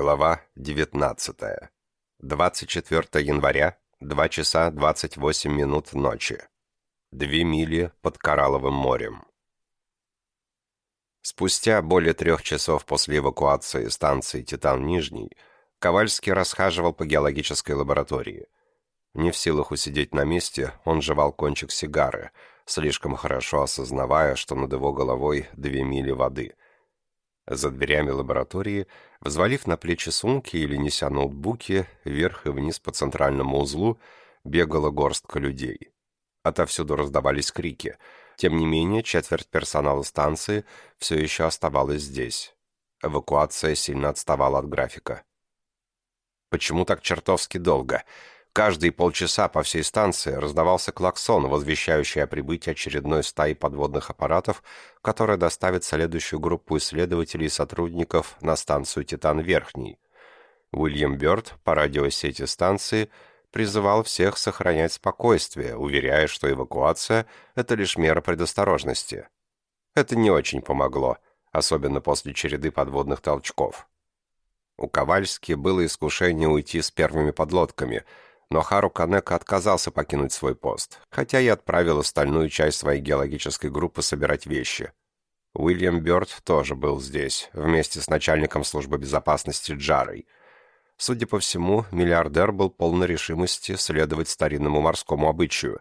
Глава 19. 24 января, 2 часа 28 минут ночи. Две мили под Коралловым морем. Спустя более трех часов после эвакуации станции «Титан-Нижний» Ковальский расхаживал по геологической лаборатории. Не в силах усидеть на месте, он жевал кончик сигары, слишком хорошо осознавая, что над его головой две мили воды – за дверями лаборатории, взвалив на плечи сумки или неся ноутбуки, вверх и вниз по центральному узлу, бегала горстка людей. Отовсюду раздавались крики. Тем не менее, четверть персонала станции все еще оставалась здесь. Эвакуация сильно отставала от графика. «Почему так чертовски долго?» Каждые полчаса по всей станции раздавался клаксон, возвещающий о прибытии очередной стаи подводных аппаратов, которая доставит следующую группу исследователей и сотрудников на станцию «Титан-Верхний». Уильям Бёрд по радиосети станции призывал всех сохранять спокойствие, уверяя, что эвакуация – это лишь мера предосторожности. Это не очень помогло, особенно после череды подводных толчков. У Ковальски было искушение уйти с первыми подлодками – но Хару Канека отказался покинуть свой пост, хотя и отправил остальную часть своей геологической группы собирать вещи. Уильям Бёрд тоже был здесь, вместе с начальником службы безопасности Джарой. Судя по всему, миллиардер был полной решимости следовать старинному морскому обычаю.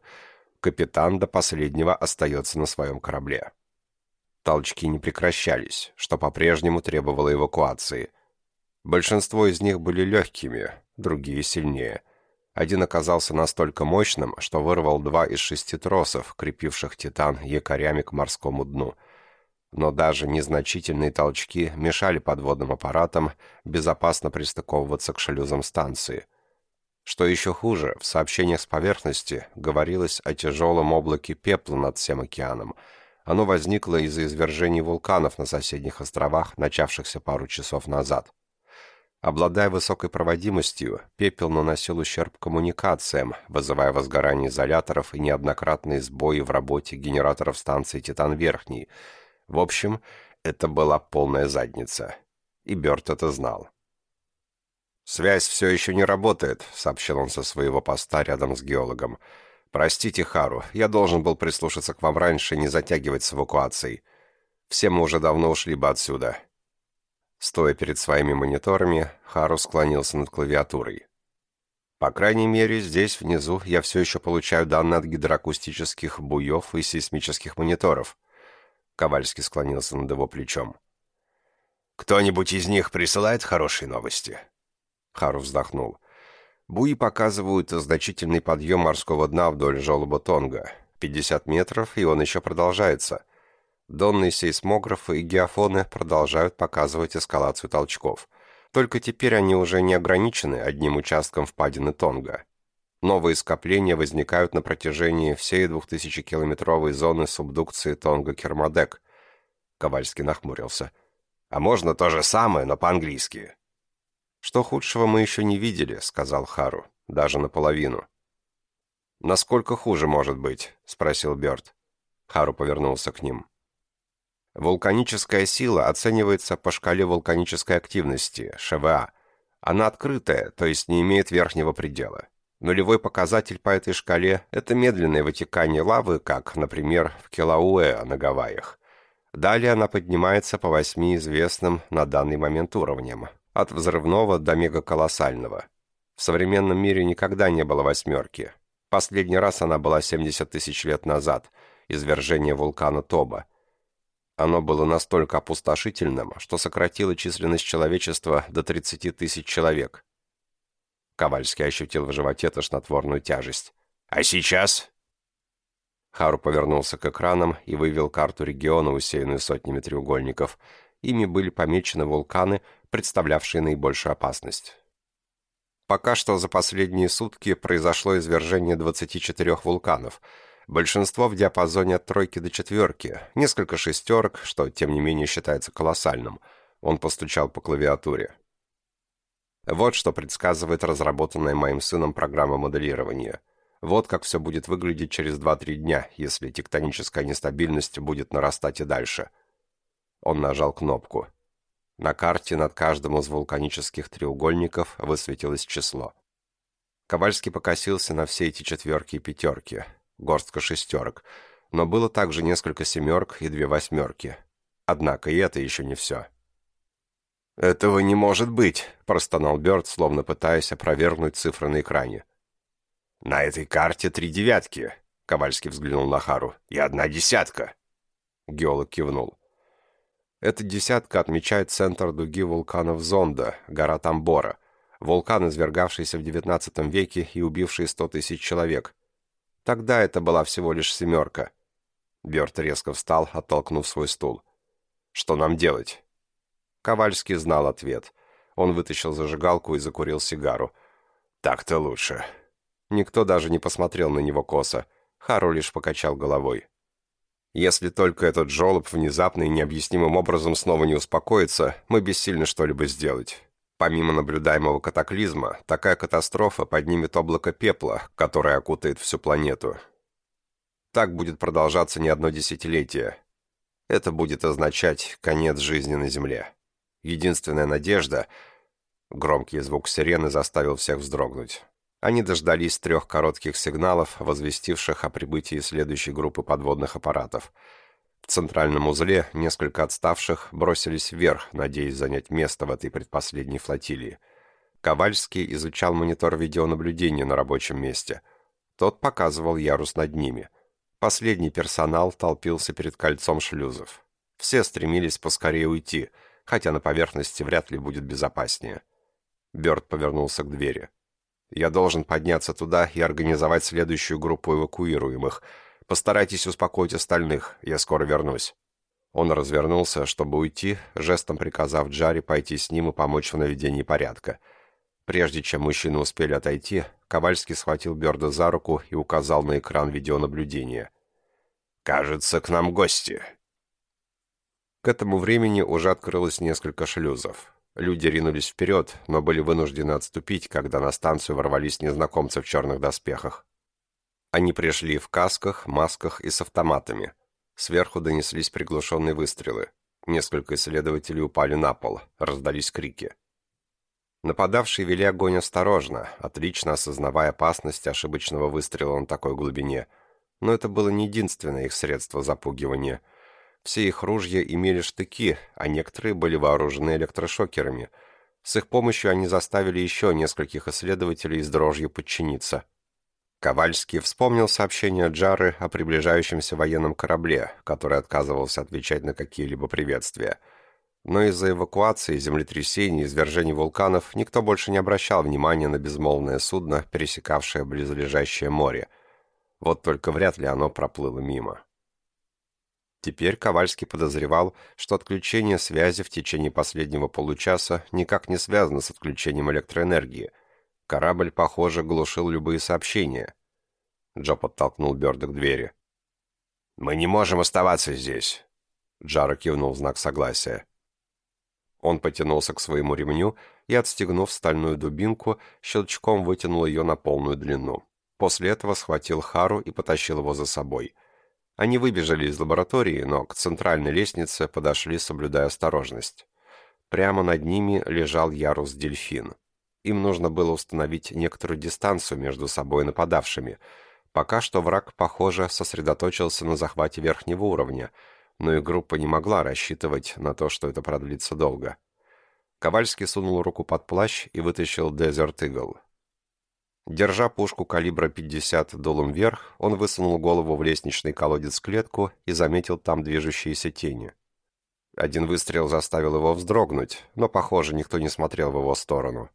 Капитан до последнего остается на своем корабле. Толчки не прекращались, что по-прежнему требовало эвакуации. Большинство из них были легкими, другие сильнее. Один оказался настолько мощным, что вырвал два из шести тросов, крепивших «Титан» якорями к морскому дну. Но даже незначительные толчки мешали подводным аппаратам безопасно пристыковываться к шлюзам станции. Что еще хуже, в сообщениях с поверхности говорилось о тяжелом облаке пепла над всем океаном. Оно возникло из-за извержений вулканов на соседних островах, начавшихся пару часов назад. Обладая высокой проводимостью, пепел наносил ущерб коммуникациям, вызывая возгорание изоляторов и неоднократные сбои в работе генераторов станции «Титан-Верхний». В общем, это была полная задница. И Бёрд это знал. «Связь все еще не работает», — сообщил он со своего поста рядом с геологом. «Простите, Хару, я должен был прислушаться к вам раньше и не затягивать с эвакуацией. Все мы уже давно ушли бы отсюда. Стоя перед своими мониторами, Хару склонился над клавиатурой. По крайней мере, здесь, внизу, я все еще получаю данные от гидроакустических буев и сейсмических мониторов. Ковальский склонился над его плечом. «Кто-нибудь из них присылает хорошие новости?» Хару вздохнул. Буи показывают значительный подъем морского дна вдоль желоба Тонга. 50 метров, и он еще продолжается. Донные сейсмографы и геофоны продолжают показывать эскалацию толчков. Только теперь они уже не ограничены одним участком впадины Тонга. Новые скопления возникают на протяжении всей 2000-километровой зоны субдукции Тонга-Кермадек. Ковальский нахмурился. «А можно то же самое, но по-английски?» «Что худшего мы еще не видели», — сказал Хару. «Даже наполовину». «Насколько хуже может быть?» — спросил Бёрд. Хару повернулся к ним. Вулканическая сила оценивается по шкале вулканической активности, ШВА. Она открытая, то есть не имеет верхнего предела. Нулевой показатель по этой шкале – это медленное вытекание лавы, как, например, в Килауэ на Гавайях. Далее она поднимается по восьми известным на данный момент уровням, от взрывного до мегаколоссального. В современном мире никогда не было восьмерки. Последний раз она была 70 тысяч лет назад, извержение вулкана Тоба – оно было настолько опустошительным, что сократило численность человечества до 30 тысяч человек. Ковальский ощутил в животе тошнотворную тяжесть. «А сейчас?» Хару повернулся к экранам и вывел карту региона, усеянную сотнями треугольников. Ими были помечены вулканы, представлявшие наибольшую опасность. Пока что за последние сутки произошло извержение 24 вулканов – Большинство в диапазоне от тройки до четверки, несколько шестерок, что, тем не менее, считается колоссальным. Он постучал по клавиатуре. Вот что предсказывает разработанная моим сыном программа моделирования. Вот как все будет выглядеть через 2-3 дня, если тектоническая нестабильность будет нарастать и дальше. Он нажал кнопку. На карте над каждым из вулканических треугольников высветилось число. Ковальский покосился на все эти четверки и пятерки, горстка шестерок, но было также несколько семерок и две восьмерки. Однако и это еще не все. «Этого не может быть», — простонал Бёрд, словно пытаясь опровергнуть цифры на экране. «На этой карте три девятки», — Ковальский взглянул на Хару, — «и одна десятка». Геолог кивнул. Эта десятка отмечает центр дуги вулканов Зонда, гора Тамбора, вулкан, извергавшийся в XIX веке и убивший сто тысяч человек. Тогда это была всего лишь семерка. Бёрд резко встал, оттолкнув свой стул. «Что нам делать?» Ковальский знал ответ. Он вытащил зажигалку и закурил сигару. «Так-то лучше». Никто даже не посмотрел на него косо. Хару лишь покачал головой. «Если только этот жолоб внезапно и необъяснимым образом снова не успокоится, мы бессильны что-либо сделать. Помимо наблюдаемого катаклизма, такая катастрофа поднимет облако пепла, которое окутает всю планету. Так будет продолжаться не одно десятилетие. Это будет означать конец жизни на Земле. Единственная надежда... Громкий звук сирены заставил всех вздрогнуть. Они дождались трех коротких сигналов, возвестивших о прибытии следующей группы подводных аппаратов — в центральном узле несколько отставших бросились вверх, надеясь занять место в этой предпоследней флотилии. Ковальский изучал монитор видеонаблюдения на рабочем месте. Тот показывал ярус над ними. Последний персонал толпился перед кольцом шлюзов. Все стремились поскорее уйти, хотя на поверхности вряд ли будет безопаснее. Бёрд повернулся к двери. «Я должен подняться туда и организовать следующую группу эвакуируемых», Постарайтесь успокоить остальных, я скоро вернусь». Он развернулся, чтобы уйти, жестом приказав Джаре пойти с ним и помочь в наведении порядка. Прежде чем мужчины успели отойти, Ковальский схватил Бёрда за руку и указал на экран видеонаблюдения. «Кажется, к нам гости». К этому времени уже открылось несколько шлюзов. Люди ринулись вперед, но были вынуждены отступить, когда на станцию ворвались незнакомцы в черных доспехах. Они пришли в касках, масках и с автоматами. Сверху донеслись приглушенные выстрелы. Несколько исследователей упали на пол, раздались крики. Нападавшие вели огонь осторожно, отлично осознавая опасность ошибочного выстрела на такой глубине. Но это было не единственное их средство запугивания. Все их ружья имели штыки, а некоторые были вооружены электрошокерами. С их помощью они заставили еще нескольких исследователей с дрожью подчиниться – Ковальский вспомнил сообщение Джары о приближающемся военном корабле, который отказывался отвечать на какие-либо приветствия. Но из-за эвакуации, землетрясений извержений вулканов никто больше не обращал внимания на безмолвное судно, пересекавшее близлежащее море. Вот только вряд ли оно проплыло мимо. Теперь Ковальский подозревал, что отключение связи в течение последнего получаса никак не связано с отключением электроэнергии – Корабль, похоже, глушил любые сообщения. Джо подтолкнул Бёрда к двери. «Мы не можем оставаться здесь», — Джаро кивнул в знак согласия. Он потянулся к своему ремню и, отстегнув стальную дубинку, щелчком вытянул ее на полную длину. После этого схватил Хару и потащил его за собой. Они выбежали из лаборатории, но к центральной лестнице подошли, соблюдая осторожность. Прямо над ними лежал ярус дельфин. Им нужно было установить некоторую дистанцию между собой и нападавшими. Пока что враг, похоже, сосредоточился на захвате верхнего уровня, но и группа не могла рассчитывать на то, что это продлится долго. Ковальский сунул руку под плащ и вытащил Desert Eagle. Держа пушку калибра 50 долом вверх, он высунул голову в лестничный колодец-клетку и заметил там движущиеся тени. Один выстрел заставил его вздрогнуть, но, похоже, никто не смотрел в его сторону.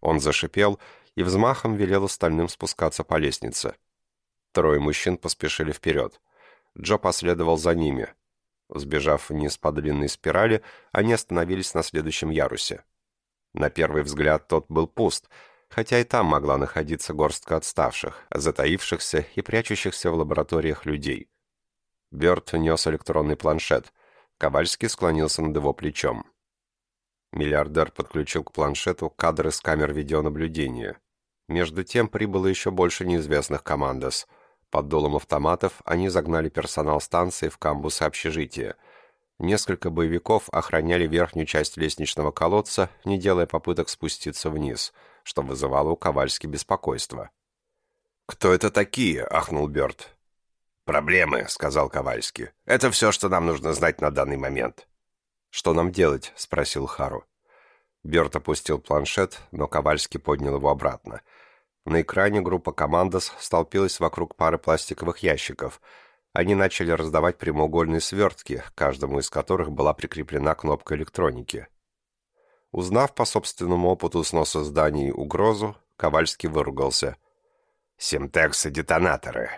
Он зашипел и взмахом велел остальным спускаться по лестнице. Трое мужчин поспешили вперед. Джо последовал за ними. Сбежав вниз по длинной спирали, они остановились на следующем ярусе. На первый взгляд тот был пуст, хотя и там могла находиться горстка отставших, затаившихся и прячущихся в лабораториях людей. Бёрд нес электронный планшет. Ковальский склонился над его плечом. Миллиардер подключил к планшету кадры с камер видеонаблюдения. Между тем прибыло еще больше неизвестных командос. Под долом автоматов они загнали персонал станции в камбус общежития. Несколько боевиков охраняли верхнюю часть лестничного колодца, не делая попыток спуститься вниз, что вызывало у Ковальски беспокойство. «Кто это такие?» — ахнул Бёрд. «Проблемы», — сказал Ковальский. «Это все, что нам нужно знать на данный момент». «Что нам делать?» — спросил Хару. Бёрд опустил планшет, но Ковальский поднял его обратно. На экране группа «Командос» столпилась вокруг пары пластиковых ящиков — они начали раздавать прямоугольные свертки, каждому из которых была прикреплена кнопка электроники. Узнав по собственному опыту сноса зданий угрозу, Ковальский выругался. «Симтекс и детонаторы».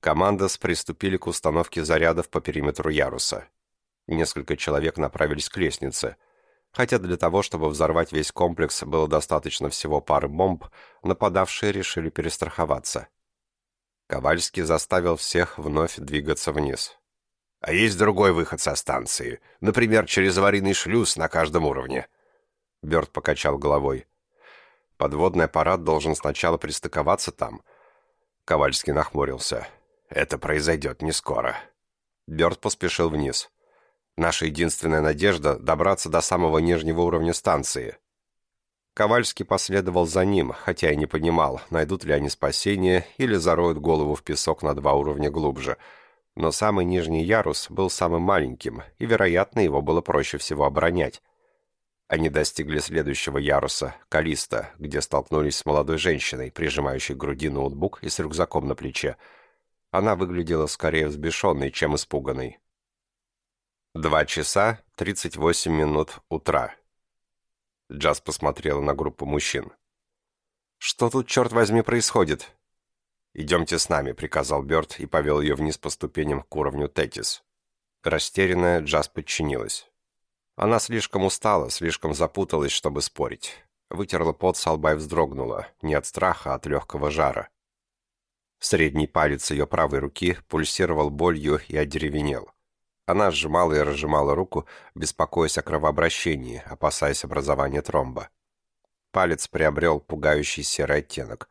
Командос приступили к установке зарядов по периметру яруса. Несколько человек направились к лестнице. Хотя для того, чтобы взорвать весь комплекс, было достаточно всего пары бомб, нападавшие решили перестраховаться. Ковальский заставил всех вновь двигаться вниз. «А есть другой выход со станции. Например, через аварийный шлюз на каждом уровне». Бёрд покачал головой. «Подводный аппарат должен сначала пристыковаться там». Ковальский нахмурился. «Это произойдет не скоро». Бёрд поспешил вниз. «Наша единственная надежда — добраться до самого нижнего уровня станции. Ковальский последовал за ним, хотя и не понимал, найдут ли они спасение или зароют голову в песок на два уровня глубже. Но самый нижний ярус был самым маленьким, и, вероятно, его было проще всего оборонять. Они достигли следующего яруса, Калиста, где столкнулись с молодой женщиной, прижимающей к груди ноутбук и с рюкзаком на плече. Она выглядела скорее взбешенной, чем испуганной. Два часа тридцать восемь минут утра. Джаз посмотрела на группу мужчин. «Что тут, черт возьми, происходит?» «Идемте с нами», — приказал Бёрд и повел ее вниз по ступеням к уровню Тетис. Растерянная, Джаз подчинилась. Она слишком устала, слишком запуталась, чтобы спорить. Вытерла пот со лба и вздрогнула, не от страха, а от легкого жара. Средний палец ее правой руки пульсировал болью и одеревенел. Она сжимала и разжимала руку, беспокоясь о кровообращении, опасаясь образования тромба. Палец приобрел пугающий серый оттенок.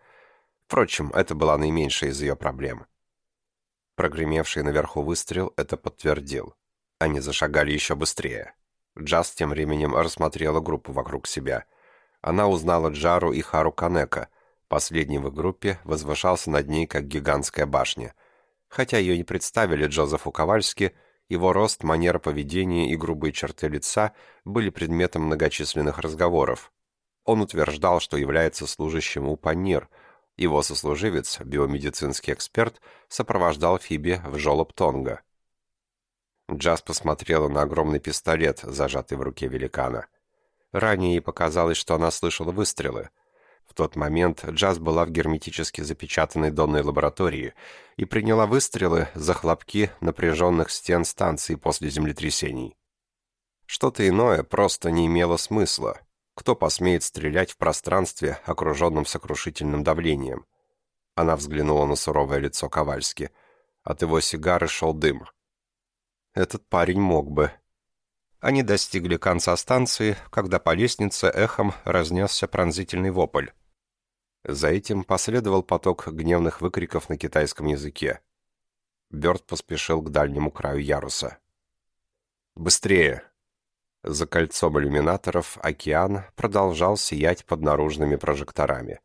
Впрочем, это была наименьшая из ее проблем. Прогремевший наверху выстрел это подтвердил. Они зашагали еще быстрее. Джаз тем временем рассмотрела группу вокруг себя. Она узнала Джару и Хару Канека. Последний в их группе возвышался над ней, как гигантская башня. Хотя ее не представили Джозефу Ковальски, его рост, манера поведения и грубые черты лица были предметом многочисленных разговоров. Он утверждал, что является служащим у Панир. Его сослуживец, биомедицинский эксперт, сопровождал Фиби в жолоб Тонга. Джаз посмотрела на огромный пистолет, зажатый в руке великана. Ранее ей показалось, что она слышала выстрелы — в тот момент Джаз была в герметически запечатанной донной лаборатории и приняла выстрелы за хлопки напряженных стен станции после землетрясений. Что-то иное просто не имело смысла. Кто посмеет стрелять в пространстве, окруженном сокрушительным давлением? Она взглянула на суровое лицо Ковальски. От его сигары шел дым. Этот парень мог бы. Они достигли конца станции, когда по лестнице эхом разнесся пронзительный вопль. За этим последовал поток гневных выкриков на китайском языке. Бёрд поспешил к дальнему краю яруса. «Быстрее!» За кольцом иллюминаторов океан продолжал сиять под наружными прожекторами.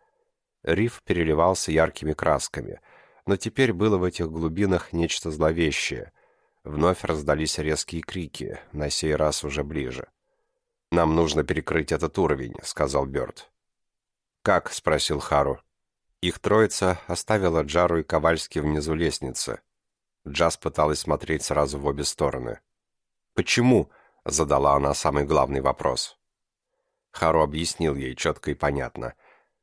Риф переливался яркими красками, но теперь было в этих глубинах нечто зловещее. Вновь раздались резкие крики, на сей раз уже ближе. «Нам нужно перекрыть этот уровень», — сказал Бёрд. «Как?» — спросил Хару. Их троица оставила Джару и Ковальски внизу лестницы. Джаз пыталась смотреть сразу в обе стороны. «Почему?» — задала она самый главный вопрос. Хару объяснил ей четко и понятно.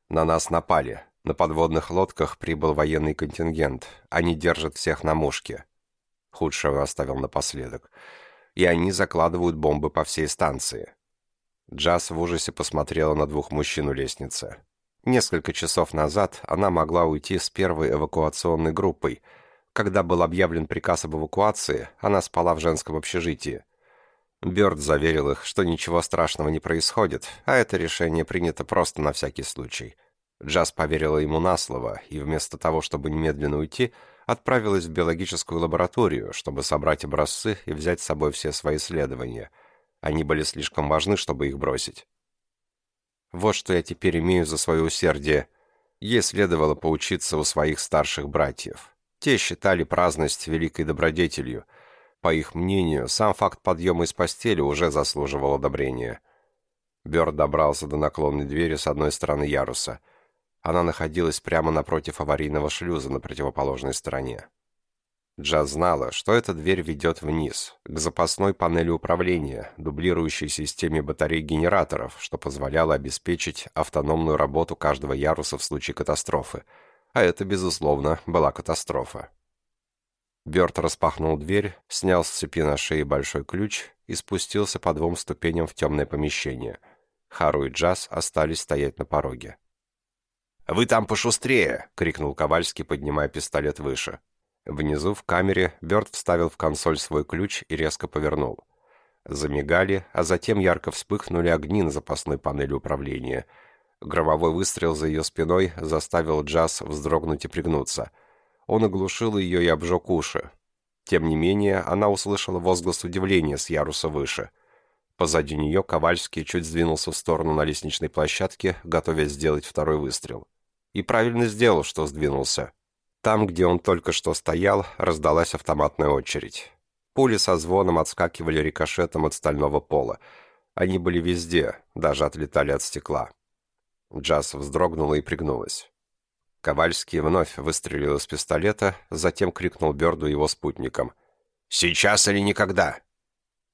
«На нас напали. На подводных лодках прибыл военный контингент. Они держат всех на мушке». Худшего оставил напоследок. «И они закладывают бомбы по всей станции». Джаз в ужасе посмотрела на двух мужчин у лестницы. Несколько часов назад она могла уйти с первой эвакуационной группой. Когда был объявлен приказ об эвакуации, она спала в женском общежитии. Бёрд заверил их, что ничего страшного не происходит, а это решение принято просто на всякий случай. Джаз поверила ему на слово, и вместо того, чтобы немедленно уйти, отправилась в биологическую лабораторию, чтобы собрать образцы и взять с собой все свои исследования. Они были слишком важны, чтобы их бросить. Вот что я теперь имею за свое усердие. Ей следовало поучиться у своих старших братьев. Те считали праздность великой добродетелью. По их мнению, сам факт подъема из постели уже заслуживал одобрения. Бёрд добрался до наклонной двери с одной стороны яруса. Она находилась прямо напротив аварийного шлюза на противоположной стороне. Джаз знала, что эта дверь ведет вниз, к запасной панели управления, дублирующей системе батарей генераторов, что позволяло обеспечить автономную работу каждого яруса в случае катастрофы. А это, безусловно, была катастрофа. Бёрд распахнул дверь, снял с цепи на шее большой ключ и спустился по двум ступеням в темное помещение. Хару и Джаз остались стоять на пороге. «Вы там пошустрее!» — крикнул Ковальский, поднимая пистолет выше. Внизу в камере Бёрд вставил в консоль свой ключ и резко повернул. Замигали, а затем ярко вспыхнули огни на запасной панели управления. Громовой выстрел за ее спиной заставил Джаз вздрогнуть и пригнуться. Он оглушил ее и обжег уши. Тем не менее, она услышала возглас удивления с яруса выше. Позади нее Ковальский чуть сдвинулся в сторону на лестничной площадке, готовясь сделать второй выстрел. И правильно сделал, что сдвинулся. Там, где он только что стоял, раздалась автоматная очередь. Пули со звоном отскакивали рикошетом от стального пола. Они были везде, даже отлетали от стекла. Джаз вздрогнула и пригнулась. Ковальский вновь выстрелил из пистолета, затем крикнул Бёрду его спутникам. «Сейчас или никогда!»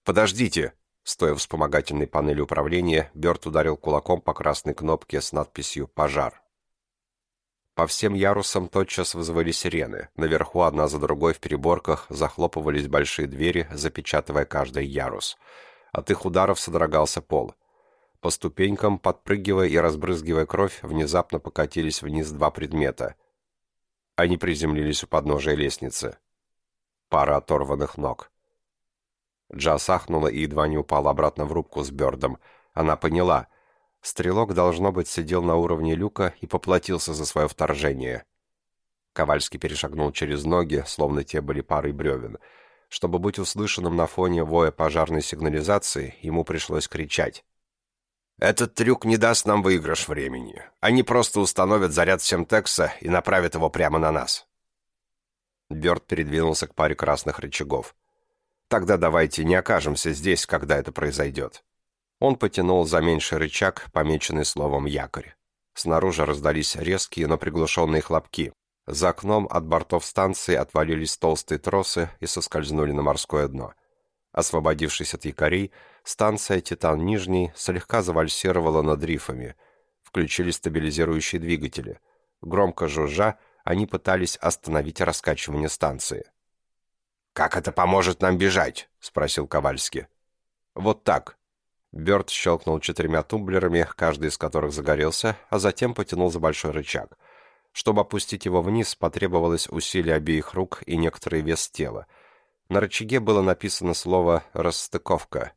«Подождите!» Стоя в вспомогательной панели управления, Бёрд ударил кулаком по красной кнопке с надписью «Пожар». По всем ярусам тотчас вызвали сирены. Наверху одна за другой в переборках захлопывались большие двери, запечатывая каждый ярус. От их ударов содрогался пол. По ступенькам, подпрыгивая и разбрызгивая кровь, внезапно покатились вниз два предмета. Они приземлились у подножия лестницы. Пара оторванных ног. Джаз ахнула и едва не упала обратно в рубку с Бёрдом. Она поняла — Стрелок, должно быть, сидел на уровне люка и поплатился за свое вторжение. Ковальский перешагнул через ноги, словно те были парой бревен. Чтобы быть услышанным на фоне воя пожарной сигнализации, ему пришлось кричать. «Этот трюк не даст нам выигрыш времени. Они просто установят заряд Семтекса и направят его прямо на нас». Бёрд передвинулся к паре красных рычагов. «Тогда давайте не окажемся здесь, когда это произойдет». Он потянул за меньший рычаг, помеченный словом «якорь». Снаружи раздались резкие, но приглушенные хлопки. За окном от бортов станции отвалились толстые тросы и соскользнули на морское дно. Освободившись от якорей, станция «Титан Нижний» слегка завальсировала над рифами. Включили стабилизирующие двигатели. Громко жужжа, они пытались остановить раскачивание станции. «Как это поможет нам бежать?» — спросил Ковальский. «Вот так», Бёрд щелкнул четырьмя тумблерами, каждый из которых загорелся, а затем потянул за большой рычаг. Чтобы опустить его вниз, потребовалось усилие обеих рук и некоторый вес тела. На рычаге было написано слово «расстыковка».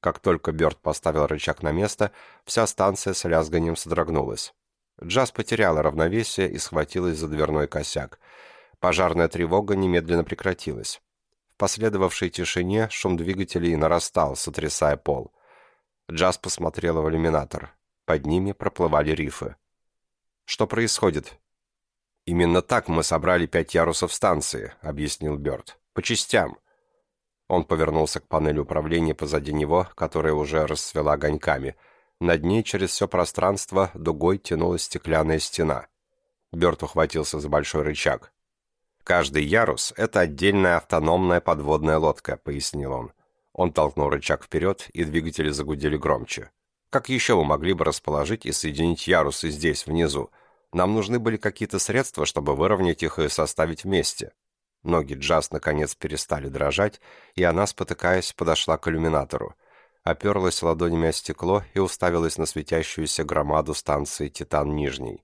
Как только Бёрд поставил рычаг на место, вся станция с лязганием содрогнулась. Джаз потеряла равновесие и схватилась за дверной косяк. Пожарная тревога немедленно прекратилась. В последовавшей тишине шум двигателей нарастал, сотрясая пол. Джаз посмотрела в иллюминатор. Под ними проплывали рифы. «Что происходит?» «Именно так мы собрали пять ярусов станции», — объяснил Бёрд. «По частям». Он повернулся к панели управления позади него, которая уже расцвела огоньками. Над ней через все пространство дугой тянулась стеклянная стена. Бёрд ухватился за большой рычаг. «Каждый ярус — это отдельная автономная подводная лодка», — пояснил он. Он толкнул рычаг вперед, и двигатели загудели громче. Как еще вы могли бы расположить и соединить ярусы здесь, внизу? Нам нужны были какие-то средства, чтобы выровнять их и составить вместе. Ноги Джаз наконец перестали дрожать, и она, спотыкаясь, подошла к иллюминатору. Оперлась ладонями о стекло и уставилась на светящуюся громаду станции «Титан Нижний».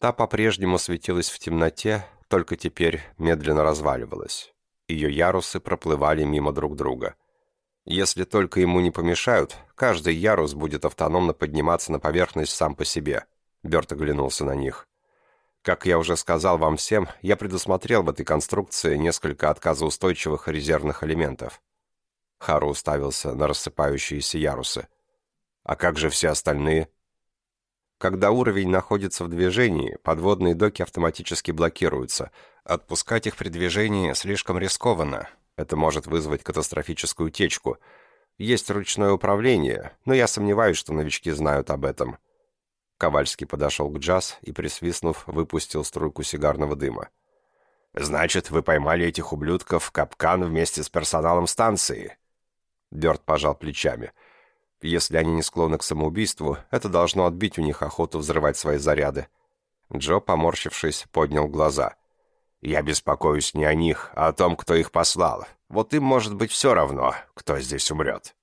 Та по-прежнему светилась в темноте, только теперь медленно разваливалась. Ее ярусы проплывали мимо друг друга. Если только ему не помешают, каждый ярус будет автономно подниматься на поверхность сам по себе. Берт оглянулся на них. Как я уже сказал вам всем, я предусмотрел в этой конструкции несколько отказоустойчивых резервных элементов. Хару уставился на рассыпающиеся ярусы. А как же все остальные? Когда уровень находится в движении, подводные доки автоматически блокируются. Отпускать их при движении слишком рискованно. Это может вызвать катастрофическую утечку. Есть ручное управление, но я сомневаюсь, что новички знают об этом. Ковальский подошел к Джаз и, присвистнув, выпустил струйку сигарного дыма. «Значит, вы поймали этих ублюдков в капкан вместе с персоналом станции?» Бёрд пожал плечами. «Если они не склонны к самоубийству, это должно отбить у них охоту взрывать свои заряды». Джо, поморщившись, поднял глаза. «Я беспокоюсь не о них, а о том, кто их послал. Вот им может быть все равно, кто здесь умрет».